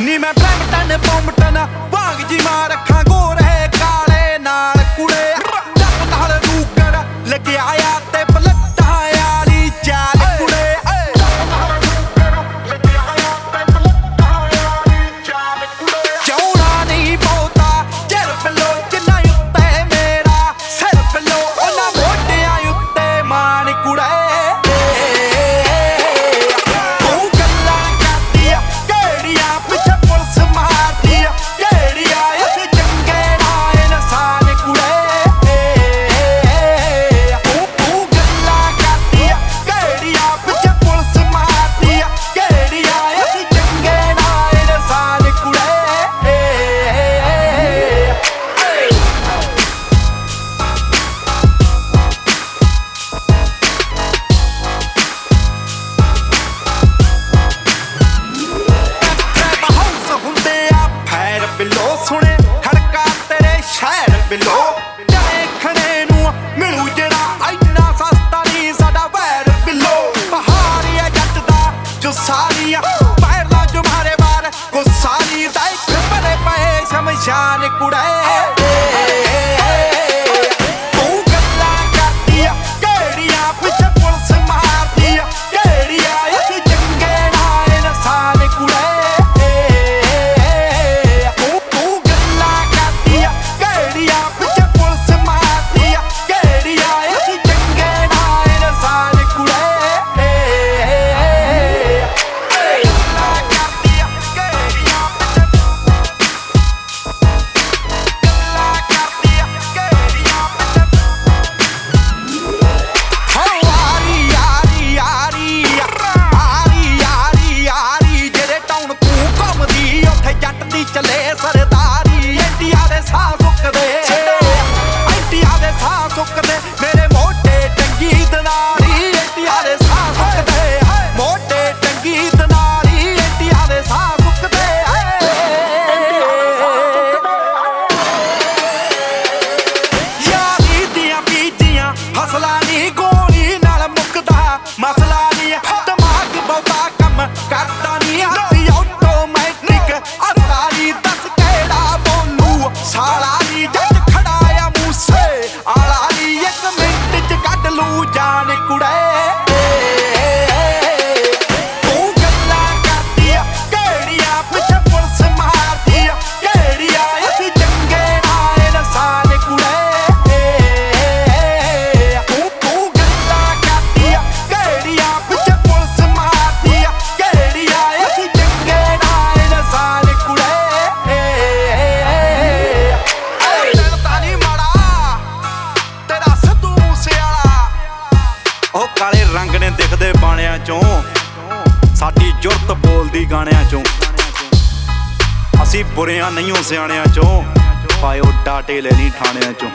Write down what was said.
ਨੀ ਮੈਂ ਬਲੈਂਟਨ ਪੌਂਟਨ ਭਾਂਗ ਜੀ ਮਾਰ ਰੱਖਾਂ ਬਿਲੋ। ਚਾਹੇ ਖਣੇ ਨੂੰ ਮਿਲੂ ਜਿਹੜਾ ਇੰਨਾ ਸਸਤਾ ਨਹੀਂ ਸਾਡਾ ਵੈਰ ਬਿਲੋ। ਪਹਾੜੀ ਆ ਜੱਟ ਦਾ ਜੋ ਸਾਰੀਆਂ ਪੈਰ ਲਾ ਜੋ ਮਾਰੇ ਮਾਰ ਗੁੱਸਾ ਨਹੀਂ ਦਾ ਇੱਕ ਬੜੇ ਪਏ ਸ਼ਮਸ਼ਾਨ ਕੁੜੇ। そっかね ਗਾਣਿਆਂ ਚੋਂ। ਸਾਡੀ ਜੁਰਤ ਬੋਲਦੀ ਗਾਣਿਆਂ ਚੋਂ। ਅਸੀਂ ਬੁਰਿਆਂ ਨਹੀਂ ਸਿਆਣਿਆਂ ਚੋਂ। ਪਾਇਓ ਡਾਟੇ ਲੈਣੀ ਲਈ ਥਾਣਿਆਂ ਚੋਂ।